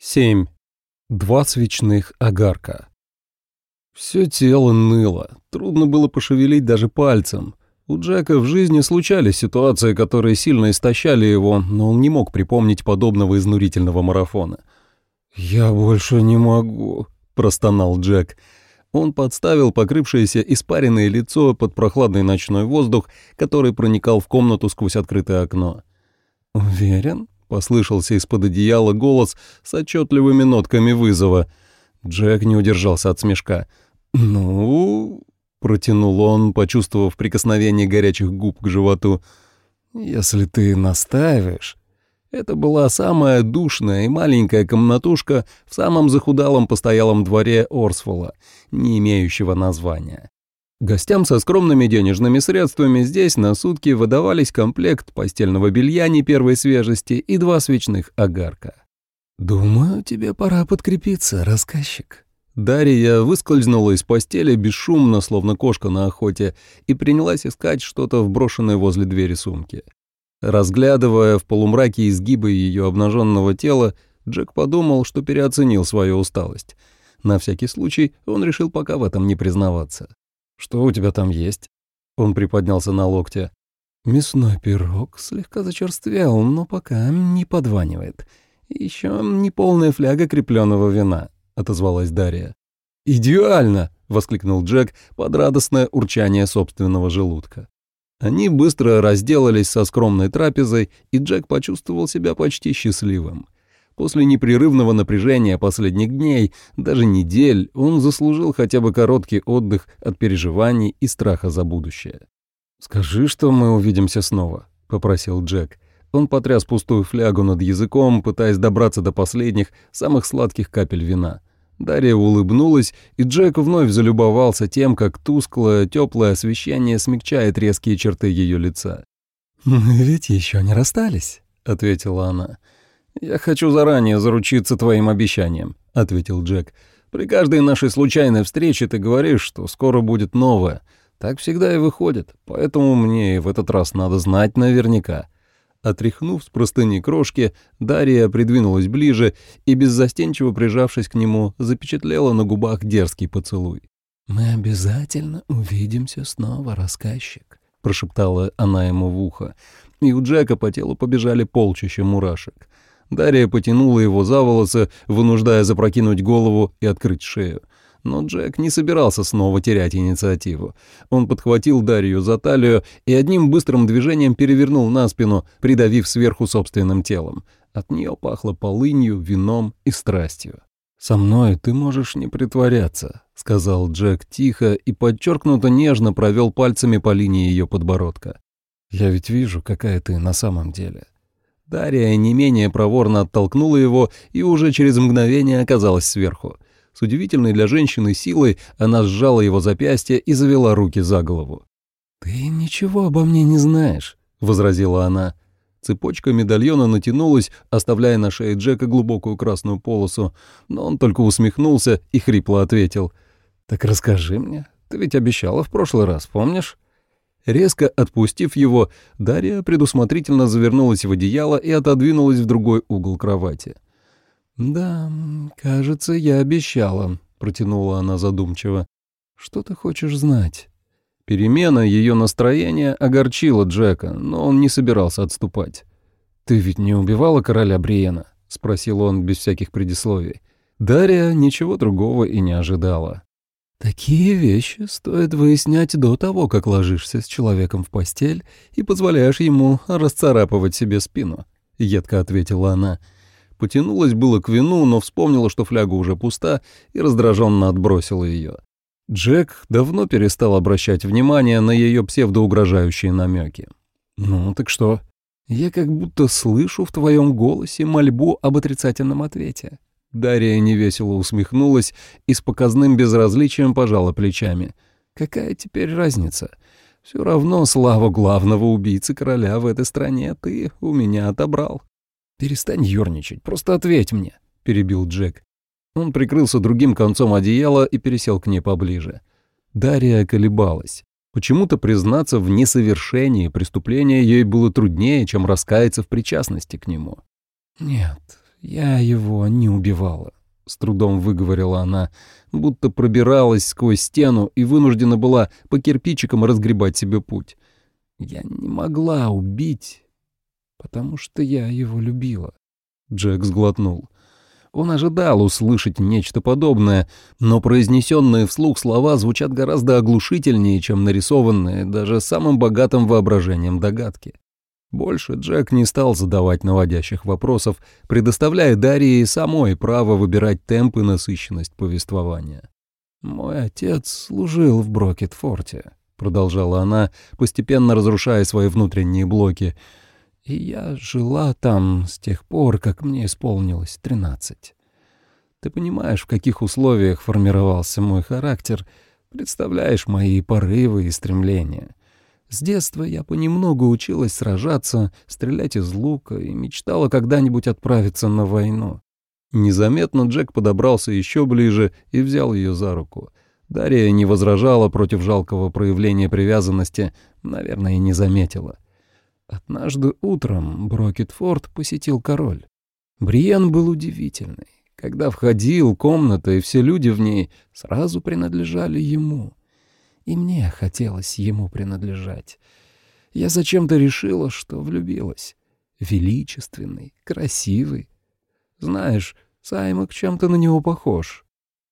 7. Два свечных огарка. Все тело ныло, трудно было пошевелить даже пальцем. У Джека в жизни случались ситуации, которые сильно истощали его, но он не мог припомнить подобного изнурительного марафона. «Я больше не могу», — простонал Джек. Он подставил покрывшееся испаренное лицо под прохладный ночной воздух, который проникал в комнату сквозь открытое окно. «Уверен?» Послышался из-под одеяла голос с отчетливыми нотками вызова. Джек не удержался от смешка. «Ну...» — протянул он, почувствовав прикосновение горячих губ к животу. «Если ты настаиваешь...» Это была самая душная и маленькая комнатушка в самом захудалом постоялом дворе Орсфола, не имеющего названия. Гостям со скромными денежными средствами здесь на сутки выдавались комплект постельного белья не первой свежести и два свечных огарка. «Думаю, тебе пора подкрепиться, рассказчик». Дарья выскользнула из постели бесшумно, словно кошка на охоте, и принялась искать что-то в брошенной возле двери сумке. Разглядывая в полумраке изгибы ее обнаженного тела, Джек подумал, что переоценил свою усталость. На всякий случай он решил пока в этом не признаваться. «Что у тебя там есть?» Он приподнялся на локте. «Мясной пирог слегка зачерствел, но пока не подванивает. Еще не полная фляга крепленного вина», — отозвалась Дарья. «Идеально!» — воскликнул Джек под радостное урчание собственного желудка. Они быстро разделались со скромной трапезой, и Джек почувствовал себя почти счастливым. После непрерывного напряжения последних дней, даже недель, он заслужил хотя бы короткий отдых от переживаний и страха за будущее. «Скажи, что мы увидимся снова», — попросил Джек. Он потряс пустую флягу над языком, пытаясь добраться до последних, самых сладких капель вина. Дарья улыбнулась, и Джек вновь залюбовался тем, как тусклое, теплое освещение смягчает резкие черты ее лица. «Мы ведь еще не расстались», — ответила она. «Я хочу заранее заручиться твоим обещанием», — ответил Джек. «При каждой нашей случайной встрече ты говоришь, что скоро будет новое. Так всегда и выходит, поэтому мне и в этот раз надо знать наверняка». Отряхнув с простыни крошки, Дарья придвинулась ближе и, беззастенчиво прижавшись к нему, запечатлела на губах дерзкий поцелуй. «Мы обязательно увидимся снова, рассказчик», — прошептала она ему в ухо, и у Джека по телу побежали полчища мурашек. Дарья потянула его за волосы, вынуждая запрокинуть голову и открыть шею. Но Джек не собирался снова терять инициативу. Он подхватил Дарью за талию и одним быстрым движением перевернул на спину, придавив сверху собственным телом. От нее пахло полынью, вином и страстью. «Со мной ты можешь не притворяться», — сказал Джек тихо и подчеркнуто нежно провел пальцами по линии ее подбородка. «Я ведь вижу, какая ты на самом деле. Дарья не менее проворно оттолкнула его и уже через мгновение оказалась сверху. С удивительной для женщины силой она сжала его запястье и завела руки за голову. «Ты ничего обо мне не знаешь», — возразила она. Цепочка медальона натянулась, оставляя на шее Джека глубокую красную полосу, но он только усмехнулся и хрипло ответил. «Так расскажи мне, ты ведь обещала в прошлый раз, помнишь?» Резко отпустив его, Дарья предусмотрительно завернулась в одеяло и отодвинулась в другой угол кровати. «Да, кажется, я обещала», — протянула она задумчиво. «Что ты хочешь знать?» Перемена ее настроения огорчила Джека, но он не собирался отступать. «Ты ведь не убивала короля Бриена?» — спросил он без всяких предисловий. Дарья ничего другого и не ожидала. Такие вещи стоит выяснять до того, как ложишься с человеком в постель и позволяешь ему расцарапывать себе спину, — едко ответила она. Потянулась было к вину, но вспомнила, что фляга уже пуста, и раздраженно отбросила ее. Джек давно перестал обращать внимание на ее псевдоугрожающие намеки. «Ну, так что?» «Я как будто слышу в твоем голосе мольбу об отрицательном ответе. Дарья невесело усмехнулась и с показным безразличием пожала плечами. «Какая теперь разница? Все равно славу главного убийцы короля в этой стране ты у меня отобрал». «Перестань ерничать, просто ответь мне», — перебил Джек. Он прикрылся другим концом одеяла и пересел к ней поближе. Дарья колебалась. Почему-то признаться в несовершении преступления ей было труднее, чем раскаяться в причастности к нему. «Нет, я его не убивала», — с трудом выговорила она, будто пробиралась сквозь стену и вынуждена была по кирпичикам разгребать себе путь. «Я не могла убить, потому что я его любила». Джек сглотнул. Он ожидал услышать нечто подобное, но произнесенные вслух слова звучат гораздо оглушительнее, чем нарисованные даже самым богатым воображением догадки. Больше Джек не стал задавать наводящих вопросов, предоставляя Дарье самой право выбирать темп и насыщенность повествования. «Мой отец служил в Брокетфорте», — продолжала она, постепенно разрушая свои внутренние блоки, — и я жила там с тех пор, как мне исполнилось тринадцать. Ты понимаешь, в каких условиях формировался мой характер, представляешь мои порывы и стремления. С детства я понемногу училась сражаться, стрелять из лука и мечтала когда-нибудь отправиться на войну. Незаметно Джек подобрался еще ближе и взял ее за руку. Дарья не возражала против жалкого проявления привязанности, наверное, и не заметила. Однажды утром Брокетфорд посетил король. Бриен был удивительный. Когда входил, комната и все люди в ней сразу принадлежали ему. И мне хотелось ему принадлежать. Я зачем-то решила, что влюбилась. Величественный, красивый. Знаешь, Саймак чем-то на него похож.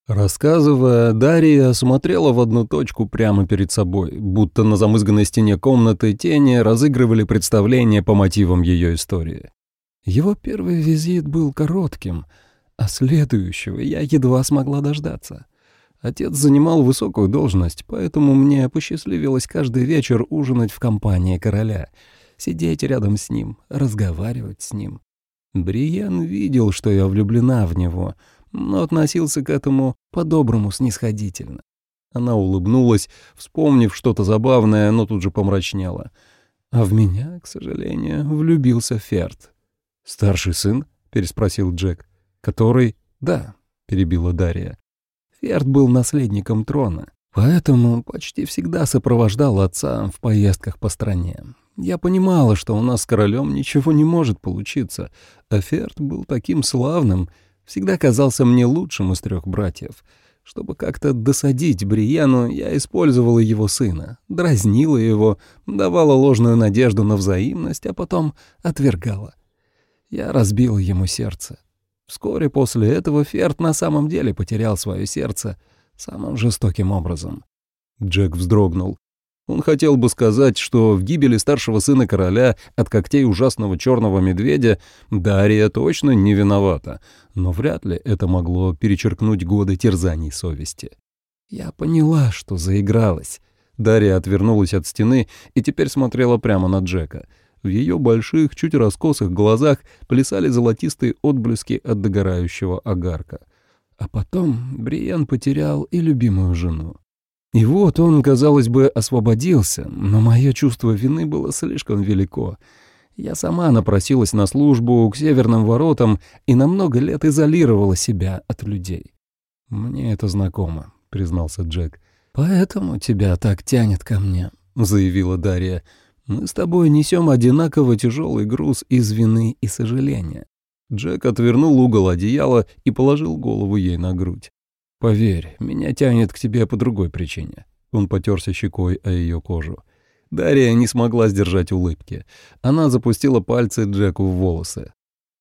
Рассказывая, Дарья смотрела в одну точку прямо перед собой, будто на замызганной стене комнаты тени разыгрывали представление по мотивам ее истории. Его первый визит был коротким, а следующего я едва смогла дождаться. Отец занимал высокую должность, поэтому мне посчастливилось каждый вечер ужинать в компании короля, сидеть рядом с ним, разговаривать с ним. Бриен видел, что я влюблена в него — но относился к этому по-доброму снисходительно. Она улыбнулась, вспомнив что-то забавное, но тут же помрачнела. А в меня, к сожалению, влюбился Ферд. «Старший сын?» — переспросил Джек. «Который?» «Да», — перебила Дарья. Ферд был наследником трона, поэтому почти всегда сопровождал отца в поездках по стране. Я понимала, что у нас с королем ничего не может получиться, а Ферд был таким славным — всегда казался мне лучшим из трех братьев. Чтобы как-то досадить Бриену, я использовала его сына, дразнила его, давала ложную надежду на взаимность, а потом отвергала. Я разбила ему сердце. Вскоре после этого Ферд на самом деле потерял свое сердце самым жестоким образом. Джек вздрогнул. Он хотел бы сказать, что в гибели старшего сына короля от когтей ужасного черного медведя Дарья точно не виновата, но вряд ли это могло перечеркнуть годы терзаний совести. Я поняла, что заигралась. Дарья отвернулась от стены и теперь смотрела прямо на Джека. В ее больших, чуть раскосых глазах плясали золотистые отблески от догорающего огарка. А потом Бриен потерял и любимую жену. И вот он, казалось бы, освободился, но мое чувство вины было слишком велико. Я сама напросилась на службу к северным воротам и на много лет изолировала себя от людей. «Мне это знакомо», — признался Джек. «Поэтому тебя так тянет ко мне», — заявила Дарья. «Мы с тобой несем одинаково тяжелый груз из вины и сожаления». Джек отвернул угол одеяла и положил голову ей на грудь. «Поверь, меня тянет к тебе по другой причине». Он потерся щекой о ее кожу. Дарья не смогла сдержать улыбки. Она запустила пальцы Джеку в волосы.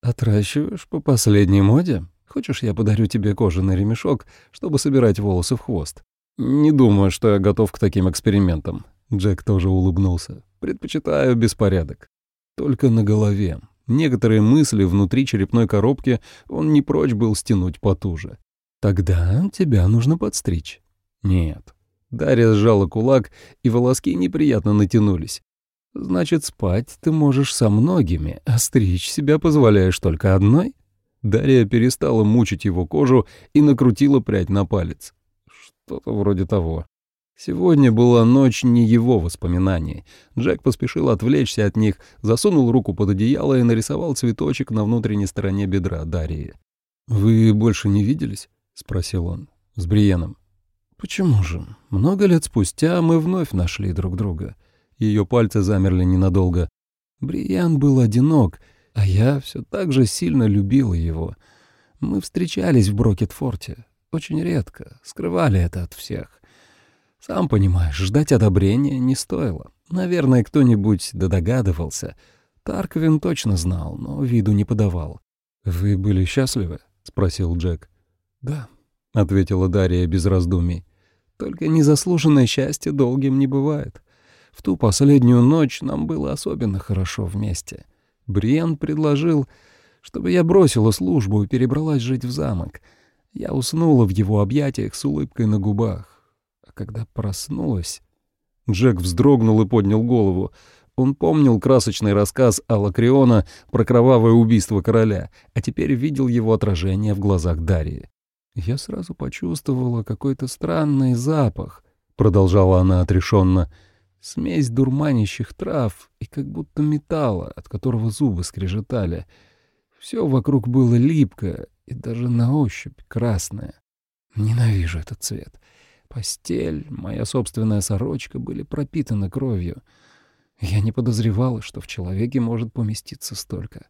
«Отращиваешь по последней моде? Хочешь, я подарю тебе кожаный ремешок, чтобы собирать волосы в хвост?» «Не думаю, что я готов к таким экспериментам». Джек тоже улыбнулся. «Предпочитаю беспорядок. Только на голове. Некоторые мысли внутри черепной коробки он не прочь был стянуть потуже. Тогда тебя нужно подстричь. Нет. Дарья сжала кулак, и волоски неприятно натянулись. Значит, спать ты можешь со многими, а стричь себя позволяешь только одной? Дарья перестала мучить его кожу и накрутила прядь на палец. Что-то вроде того. Сегодня была ночь не его воспоминаний. Джек поспешил отвлечься от них, засунул руку под одеяло и нарисовал цветочек на внутренней стороне бедра Дарьи. «Вы больше не виделись?» — спросил он. «С Бриеном». «Почему же? Много лет спустя мы вновь нашли друг друга. Ее пальцы замерли ненадолго. Бриен был одинок, А я все так же сильно любила его. Мы встречались в Брокетфорте. Очень редко, скрывали это от всех. Сам понимаешь, ждать одобрения не стоило. Наверное, кто-нибудь да догадывался. Тарквин точно знал, но виду не подавал. «Вы были счастливы?» — спросил Джек. «Да», — ответила Дарья без раздумий. «Только незаслуженное счастье долгим не бывает. В ту последнюю ночь нам было особенно хорошо вместе. Бриен предложил, чтобы я бросила службу и перебралась жить в замок. Я уснула в его объятиях с улыбкой на губах. Когда проснулась... Джек вздрогнул и поднял голову. Он помнил красочный рассказ Алакриона про кровавое убийство короля, а теперь видел его отражение в глазах Дарьи. «Я сразу почувствовала какой-то странный запах», — продолжала она отрешенно, — «смесь дурманящих трав и как будто металла, от которого зубы скрежетали. Все вокруг было липкое и даже на ощупь красное. Ненавижу этот цвет. Постель, моя собственная сорочка были пропитаны кровью». Я не подозревала, что в человеке может поместиться столько.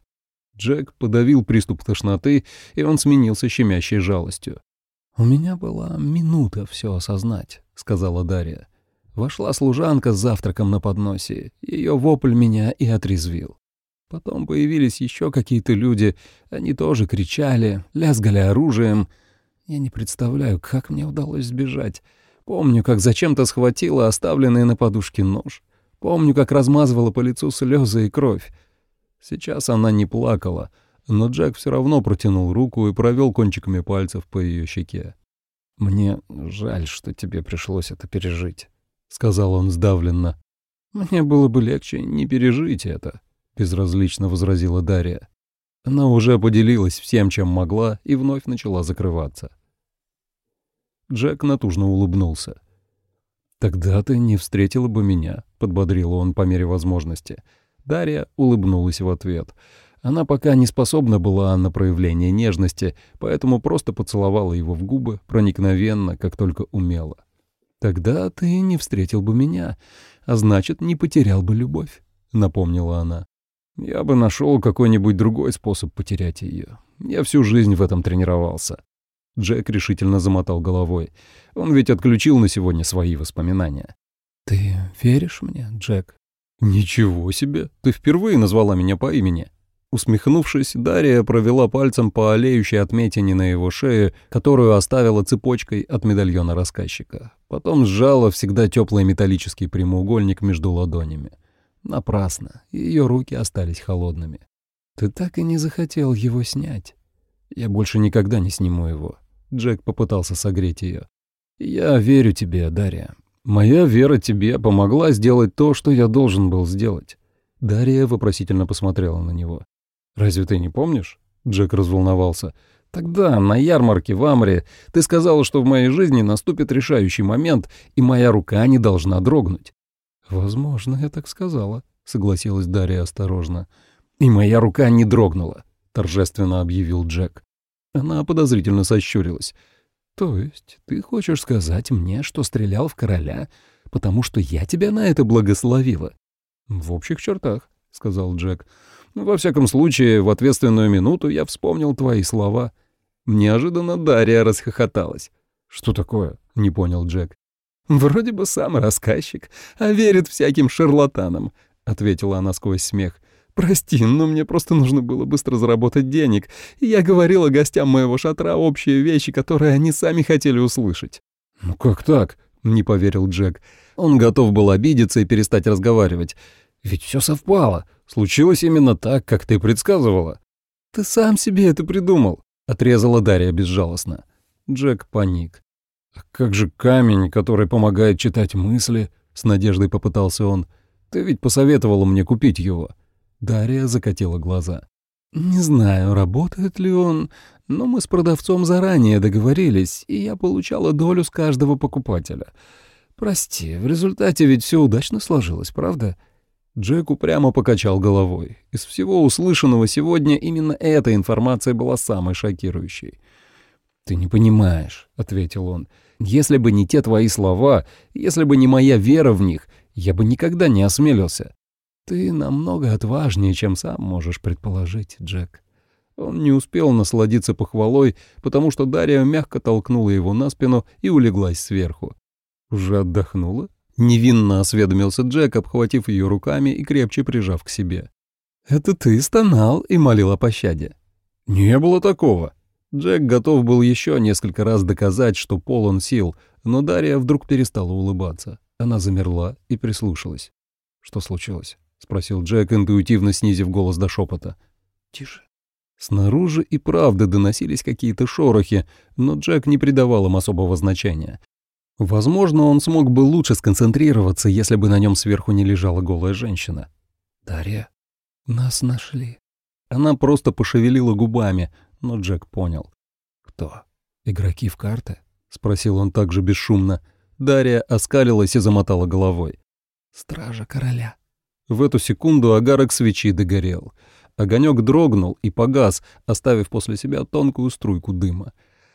Джек подавил приступ тошноты, и он сменился щемящей жалостью. «У меня была минута все осознать», — сказала Дарья. Вошла служанка с завтраком на подносе. Ее вопль меня и отрезвил. Потом появились еще какие-то люди. Они тоже кричали, лязгали оружием. Я не представляю, как мне удалось сбежать. Помню, как зачем-то схватила оставленный на подушке нож. Помню, как размазывала по лицу слезы и кровь. Сейчас она не плакала, но Джек все равно протянул руку и провел кончиками пальцев по ее щеке. «Мне жаль, что тебе пришлось это пережить», — сказал он сдавленно. «Мне было бы легче не пережить это», — безразлично возразила Дарья. Она уже поделилась всем, чем могла, и вновь начала закрываться. Джек натужно улыбнулся. «Тогда ты не встретила бы меня», — подбодрил он по мере возможности. Дарья улыбнулась в ответ. Она пока не способна была на проявление нежности, поэтому просто поцеловала его в губы проникновенно, как только умела. «Тогда ты не встретил бы меня, а значит, не потерял бы любовь», — напомнила она. «Я бы нашел какой-нибудь другой способ потерять ее. Я всю жизнь в этом тренировался». Джек решительно замотал головой. Он ведь отключил на сегодня свои воспоминания. «Ты веришь мне, Джек?» «Ничего себе! Ты впервые назвала меня по имени!» Усмехнувшись, Дарья провела пальцем по олеющей отметине на его шее, которую оставила цепочкой от медальона рассказчика. Потом сжала всегда теплый металлический прямоугольник между ладонями. Напрасно. Ее руки остались холодными. «Ты так и не захотел его снять. Я больше никогда не сниму его». Джек попытался согреть ее. «Я верю тебе, Дарья. Моя вера тебе помогла сделать то, что я должен был сделать». Дарья вопросительно посмотрела на него. «Разве ты не помнишь?» Джек разволновался. «Тогда, на ярмарке в Амре, ты сказала, что в моей жизни наступит решающий момент, и моя рука не должна дрогнуть». «Возможно, я так сказала», — согласилась Дарья осторожно. «И моя рука не дрогнула», — торжественно объявил Джек. Она подозрительно сощурилась. «То есть ты хочешь сказать мне, что стрелял в короля, потому что я тебя на это благословила?» «В общих чертах», — сказал Джек. «Во всяком случае, в ответственную минуту я вспомнил твои слова». Неожиданно Дарья расхохоталась. «Что такое?» — не понял Джек. «Вроде бы сам рассказчик, а верит всяким шарлатанам», — ответила она сквозь смех. «Прости, но мне просто нужно было быстро заработать денег, и я говорила гостям моего шатра общие вещи, которые они сами хотели услышать». «Ну как так?» — не поверил Джек. Он готов был обидеться и перестать разговаривать. «Ведь все совпало. Случилось именно так, как ты предсказывала». «Ты сам себе это придумал», — отрезала Дарья безжалостно. Джек паник. «А как же камень, который помогает читать мысли?» — с надеждой попытался он. «Ты ведь посоветовала мне купить его». Дарья закатила глаза. «Не знаю, работает ли он, но мы с продавцом заранее договорились, и я получала долю с каждого покупателя. Прости, в результате ведь все удачно сложилось, правда?» Джек упрямо покачал головой. Из всего услышанного сегодня именно эта информация была самой шокирующей. «Ты не понимаешь», — ответил он. «Если бы не те твои слова, если бы не моя вера в них, я бы никогда не осмелился. Ты намного отважнее, чем сам можешь предположить, Джек. Он не успел насладиться похвалой, потому что Дарья мягко толкнула его на спину и улеглась сверху. «Уже отдохнула?» — невинно осведомился Джек, обхватив ее руками и крепче прижав к себе. «Это ты стонал и молил о пощаде». «Не было такого». Джек готов был еще несколько раз доказать, что полон сил, но Дарья вдруг перестала улыбаться. Она замерла и прислушалась. «Что случилось?» — спросил Джек, интуитивно снизив голос до шепота. «Тише». Снаружи и правда доносились какие-то шорохи, но Джек не придавал им особого значения. Возможно, он смог бы лучше сконцентрироваться, если бы на нем сверху не лежала голая женщина. «Дарья, нас нашли». Она просто пошевелила губами, но Джек понял. «Кто? Игроки в карты?» — спросил он также бесшумно. Дарья оскалилась и замотала головой. «Стража короля». В эту секунду агарок свечи догорел. Огонек дрогнул и погас, оставив после себя тонкую струйку дыма.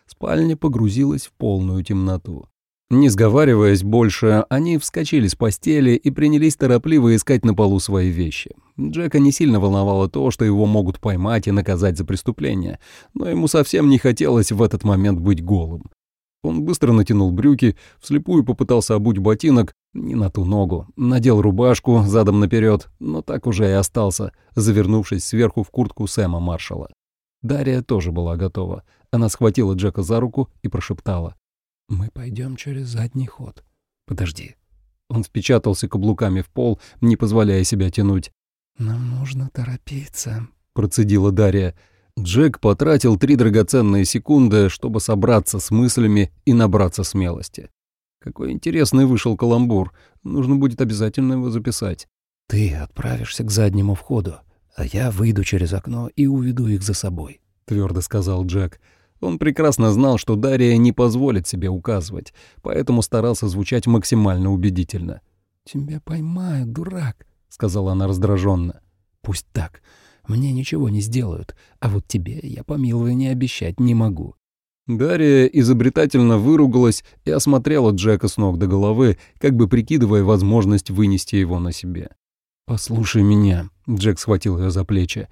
Спальня погрузилась в полную темноту. Не сговариваясь больше, они вскочили с постели и принялись торопливо искать на полу свои вещи. Джека не сильно волновало то, что его могут поймать и наказать за преступление, но ему совсем не хотелось в этот момент быть голым. Он быстро натянул брюки, вслепую попытался обуть ботинок, не на ту ногу, надел рубашку задом наперед, но так уже и остался, завернувшись сверху в куртку Сэма Маршала. Дарья тоже была готова. Она схватила Джека за руку и прошептала. «Мы пойдем через задний ход. Подожди». Он впечатался каблуками в пол, не позволяя себя тянуть. «Нам нужно торопиться», — процедила Дарья. Джек потратил три драгоценные секунды, чтобы собраться с мыслями и набраться смелости. Какой интересный вышел каламбур. Нужно будет обязательно его записать. «Ты отправишься к заднему входу, а я выйду через окно и уведу их за собой», — твердо сказал Джек. Он прекрасно знал, что Дарья не позволит себе указывать, поэтому старался звучать максимально убедительно. «Тебя поймают, дурак», — сказала она раздраженно. «Пусть так. Мне ничего не сделают, а вот тебе я помилования обещать не могу». Дарья изобретательно выругалась и осмотрела Джека с ног до головы, как бы прикидывая возможность вынести его на себе. «Послушай меня», — Джек схватил ее за плечи.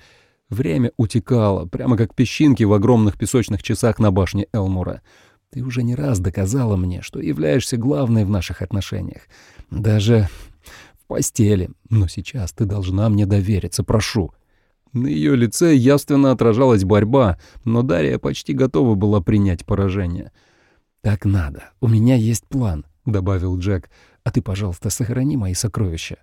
Время утекало, прямо как песчинки в огромных песочных часах на башне Элмура. Ты уже не раз доказала мне, что являешься главной в наших отношениях. Даже в постели. Но сейчас ты должна мне довериться, прошу». На ее лице явственно отражалась борьба, но Дарья почти готова была принять поражение. «Так надо. У меня есть план», — добавил Джек. «А ты, пожалуйста, сохрани мои сокровища».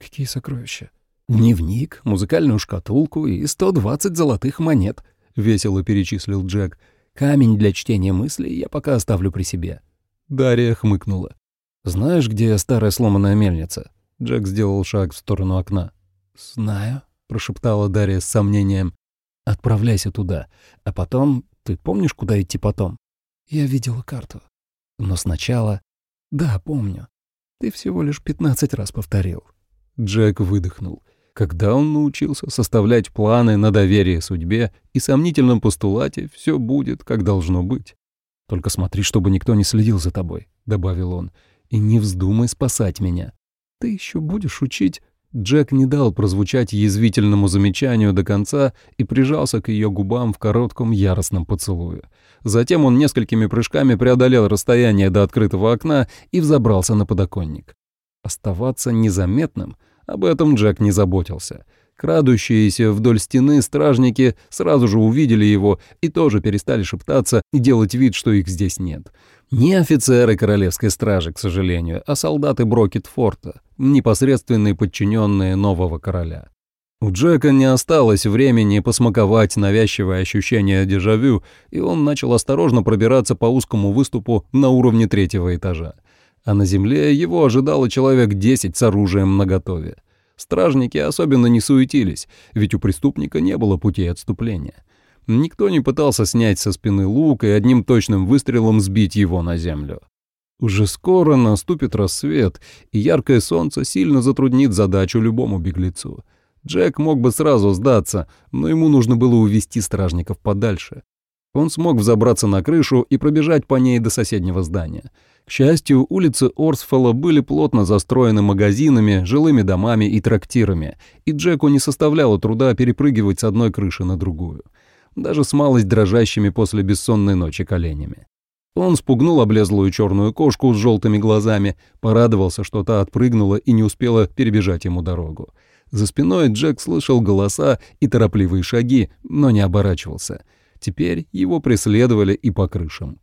«Какие сокровища?» «Дневник, музыкальную шкатулку и 120 золотых монет», — весело перечислил Джек. «Камень для чтения мыслей я пока оставлю при себе». Дарья хмыкнула. «Знаешь, где старая сломанная мельница?» Джек сделал шаг в сторону окна. «Знаю», — прошептала Дарья с сомнением. «Отправляйся туда. А потом... Ты помнишь, куда идти потом?» «Я видела карту. Но сначала...» «Да, помню. Ты всего лишь пятнадцать раз повторил». Джек выдохнул когда он научился составлять планы на доверие судьбе и сомнительном постулате «все будет, как должно быть». «Только смотри, чтобы никто не следил за тобой», — добавил он, — «и не вздумай спасать меня. Ты еще будешь учить...» Джек не дал прозвучать язвительному замечанию до конца и прижался к ее губам в коротком яростном поцелуе. Затем он несколькими прыжками преодолел расстояние до открытого окна и взобрался на подоконник. Оставаться незаметным — об этом Джек не заботился. Крадущиеся вдоль стены стражники сразу же увидели его и тоже перестали шептаться и делать вид, что их здесь нет. Не офицеры королевской стражи, к сожалению, а солдаты Брокетфорта, непосредственные подчиненные нового короля. У Джека не осталось времени посмаковать навязчивое ощущение дежавю, и он начал осторожно пробираться по узкому выступу на уровне третьего этажа а на земле его ожидало человек десять с оружием наготове. Стражники особенно не суетились, ведь у преступника не было пути отступления. Никто не пытался снять со спины лук и одним точным выстрелом сбить его на землю. Уже скоро наступит рассвет, и яркое солнце сильно затруднит задачу любому беглецу. Джек мог бы сразу сдаться, но ему нужно было увести стражников подальше. Он смог взобраться на крышу и пробежать по ней до соседнего здания. К счастью, улицы Орсфелла были плотно застроены магазинами, жилыми домами и трактирами, и Джеку не составляло труда перепрыгивать с одной крыши на другую, даже с малость дрожащими после бессонной ночи коленями. Он спугнул облезлую черную кошку с желтыми глазами, порадовался, что та отпрыгнула и не успела перебежать ему дорогу. За спиной Джек слышал голоса и торопливые шаги, но не оборачивался. Теперь его преследовали и по крышам.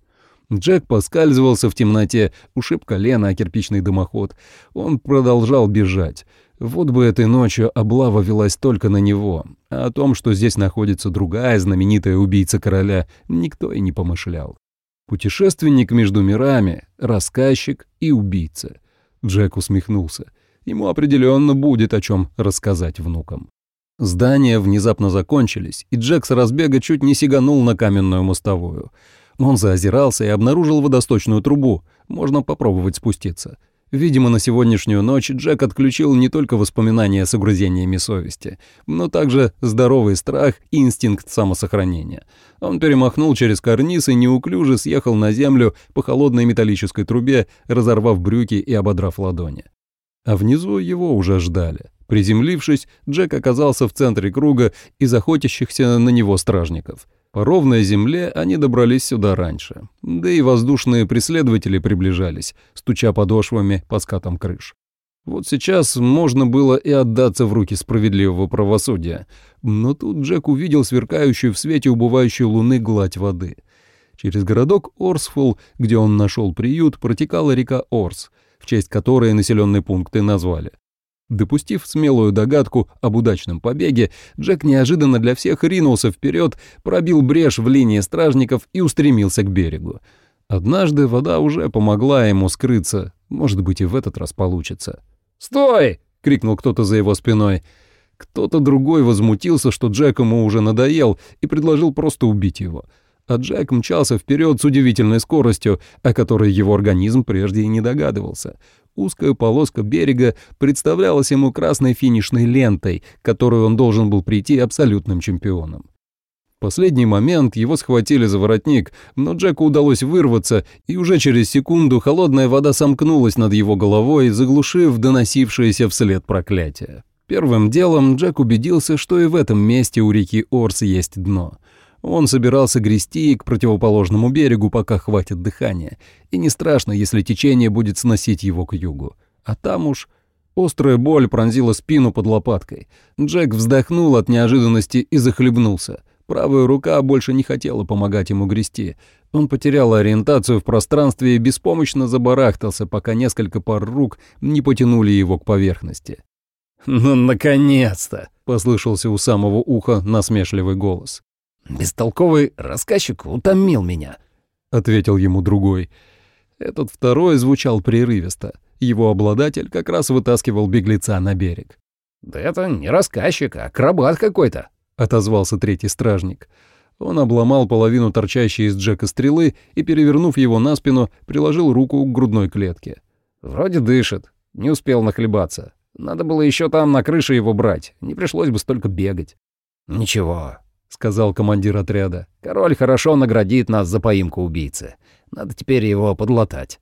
Джек поскальзывался в темноте, ушиб колено о кирпичный дымоход. Он продолжал бежать. Вот бы этой ночью облава велась только на него, а о том, что здесь находится другая знаменитая убийца короля, никто и не помышлял. Путешественник между мирами, рассказчик и убийца. Джек усмехнулся. Ему определенно будет о чем рассказать внукам. Здания внезапно закончились, и Джек с разбега чуть не сиганул на каменную мостовую. Он заозирался и обнаружил водосточную трубу. Можно попробовать спуститься. Видимо, на сегодняшнюю ночь Джек отключил не только воспоминания с угрызениями совести, но также здоровый страх и инстинкт самосохранения. Он перемахнул через карниз и неуклюже съехал на землю по холодной металлической трубе, разорвав брюки и ободрав ладони. А внизу его уже ждали. Приземлившись, Джек оказался в центре круга из охотящихся на него стражников. По ровной земле они добрались сюда раньше. Да и воздушные преследователи приближались, стуча подошвами по скатам крыш. Вот сейчас можно было и отдаться в руки справедливого правосудия. Но тут Джек увидел сверкающую в свете убывающей луны гладь воды. Через городок Орсфул, где он нашел приют, протекала река Орс, в честь которой населенные пункты назвали. Допустив смелую догадку об удачном побеге, Джек неожиданно для всех ринулся вперед, пробил брешь в линии стражников и устремился к берегу. Однажды вода уже помогла ему скрыться, может быть, и в этот раз получится. «Стой!» — крикнул кто-то за его спиной. Кто-то другой возмутился, что Джек ему уже надоел, и предложил просто убить его. А Джек мчался вперед с удивительной скоростью, о которой его организм прежде и не догадывался. Узкая полоска берега представлялась ему красной финишной лентой, которую он должен был прийти абсолютным чемпионом. В последний момент его схватили за воротник, но Джеку удалось вырваться, и уже через секунду холодная вода сомкнулась над его головой, заглушив доносившееся вслед проклятие. Первым делом Джек убедился, что и в этом месте у реки Орс есть дно — он собирался грести к противоположному берегу, пока хватит дыхания, и не страшно, если течение будет сносить его к югу. А там уж... Острая боль пронзила спину под лопаткой. Джек вздохнул от неожиданности и захлебнулся. Правая рука больше не хотела помогать ему грести. Он потерял ориентацию в пространстве и беспомощно забарахтался, пока несколько пар рук не потянули его к поверхности. «Ну, наконец-то!» — послышался у самого уха насмешливый голос. «Бестолковый рассказчик утомил меня», — ответил ему другой. Этот второй звучал прерывисто. Его обладатель как раз вытаскивал беглеца на берег. «Да это не рассказчик, а акробат какой-то», — отозвался третий стражник. Он обломал половину торчащей из Джека стрелы и, перевернув его на спину, приложил руку к грудной клетке. «Вроде дышит. Не успел нахлебаться. Надо было еще там на крыше его брать. Не пришлось бы столько бегать». «Ничего, — сказал командир отряда. «Король хорошо наградит нас за поимку убийцы. Надо теперь его подлатать».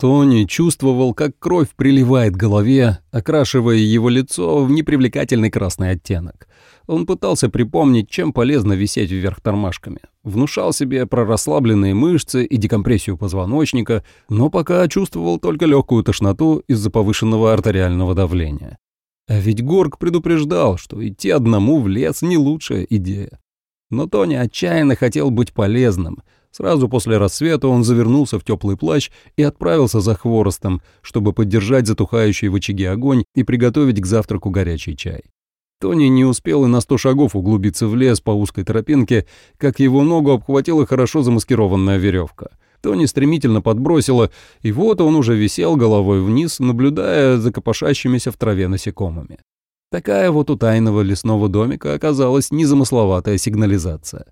Тони чувствовал, как кровь приливает к голове, окрашивая его лицо в непривлекательный красный оттенок. Он пытался припомнить, чем полезно висеть вверх тормашками. Внушал себе про расслабленные мышцы и декомпрессию позвоночника, но пока чувствовал только легкую тошноту из-за повышенного артериального давления. А ведь Горг предупреждал, что идти одному в лес не лучшая идея. Но Тони отчаянно хотел быть полезным. Сразу после рассвета он завернулся в теплый плащ и отправился за хворостом, чтобы поддержать затухающий в очаге огонь и приготовить к завтраку горячий чай. Тони не успел и на сто шагов углубиться в лес по узкой тропинке, как его ногу обхватила хорошо замаскированная веревка — Тони стремительно подбросило, и вот он уже висел головой вниз, наблюдая за копошащимися в траве насекомыми. Такая вот у тайного лесного домика оказалась незамысловатая сигнализация.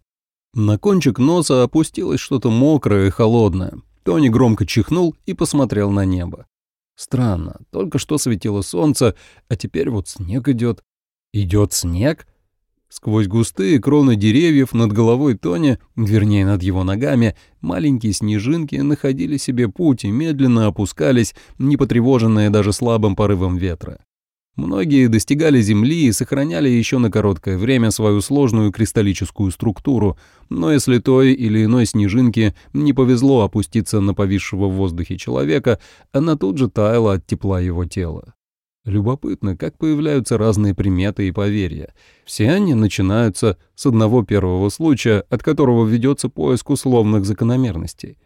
На кончик носа опустилось что-то мокрое и холодное. Тони громко чихнул и посмотрел на небо. Странно, только что светило солнце, а теперь вот снег идет. Идет снег? Сквозь густые кроны деревьев над головой Тони, вернее, над его ногами, маленькие снежинки находили себе путь и медленно опускались, не потревоженные даже слабым порывом ветра. Многие достигали Земли и сохраняли еще на короткое время свою сложную кристаллическую структуру, но если той или иной снежинке не повезло опуститься на повисшего в воздухе человека, она тут же таяла от тепла его тела. Любопытно, как появляются разные приметы и поверья. Все они начинаются с одного первого случая, от которого ведется поиск условных закономерностей.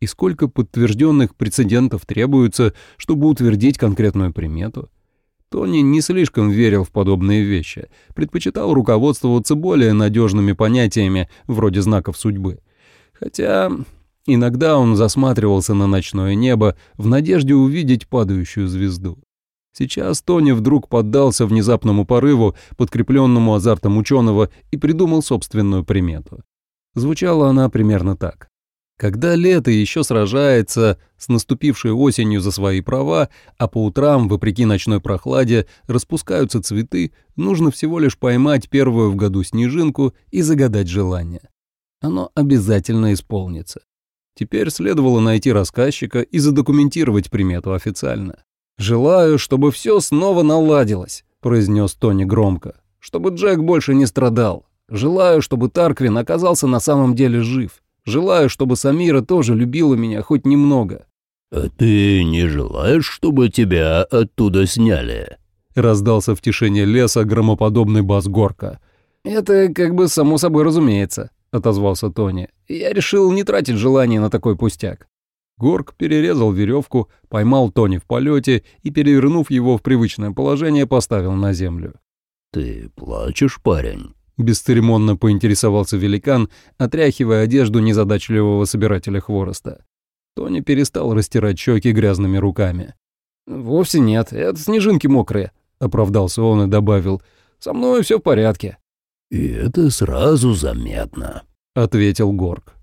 И сколько подтвержденных прецедентов требуется, чтобы утвердить конкретную примету? Тони не слишком верил в подобные вещи, предпочитал руководствоваться более надежными понятиями, вроде знаков судьбы. Хотя иногда он засматривался на ночное небо в надежде увидеть падающую звезду. Сейчас Тони вдруг поддался внезапному порыву, подкрепленному азартом ученого, и придумал собственную примету. Звучала она примерно так. Когда лето еще сражается с наступившей осенью за свои права, а по утрам, вопреки ночной прохладе, распускаются цветы, нужно всего лишь поймать первую в году снежинку и загадать желание. Оно обязательно исполнится. Теперь следовало найти рассказчика и задокументировать примету официально. «Желаю, чтобы все снова наладилось», — произнес Тони громко. «Чтобы Джек больше не страдал. Желаю, чтобы Тарквин оказался на самом деле жив. Желаю, чтобы Самира тоже любила меня хоть немного». «А ты не желаешь, чтобы тебя оттуда сняли?» — раздался в тишине леса громоподобный бас Горка. «Это как бы само собой разумеется», — отозвался Тони. «Я решил не тратить желание на такой пустяк». Горк перерезал веревку, поймал Тони в полете и, перевернув его в привычное положение, поставил на землю. «Ты плачешь, парень?» — бесцеремонно поинтересовался великан, отряхивая одежду незадачливого собирателя хвороста. Тони перестал растирать щеки грязными руками. «Вовсе нет, это снежинки мокрые», — оправдался он и добавил. «Со мной все в порядке». «И это сразу заметно», — ответил Горк.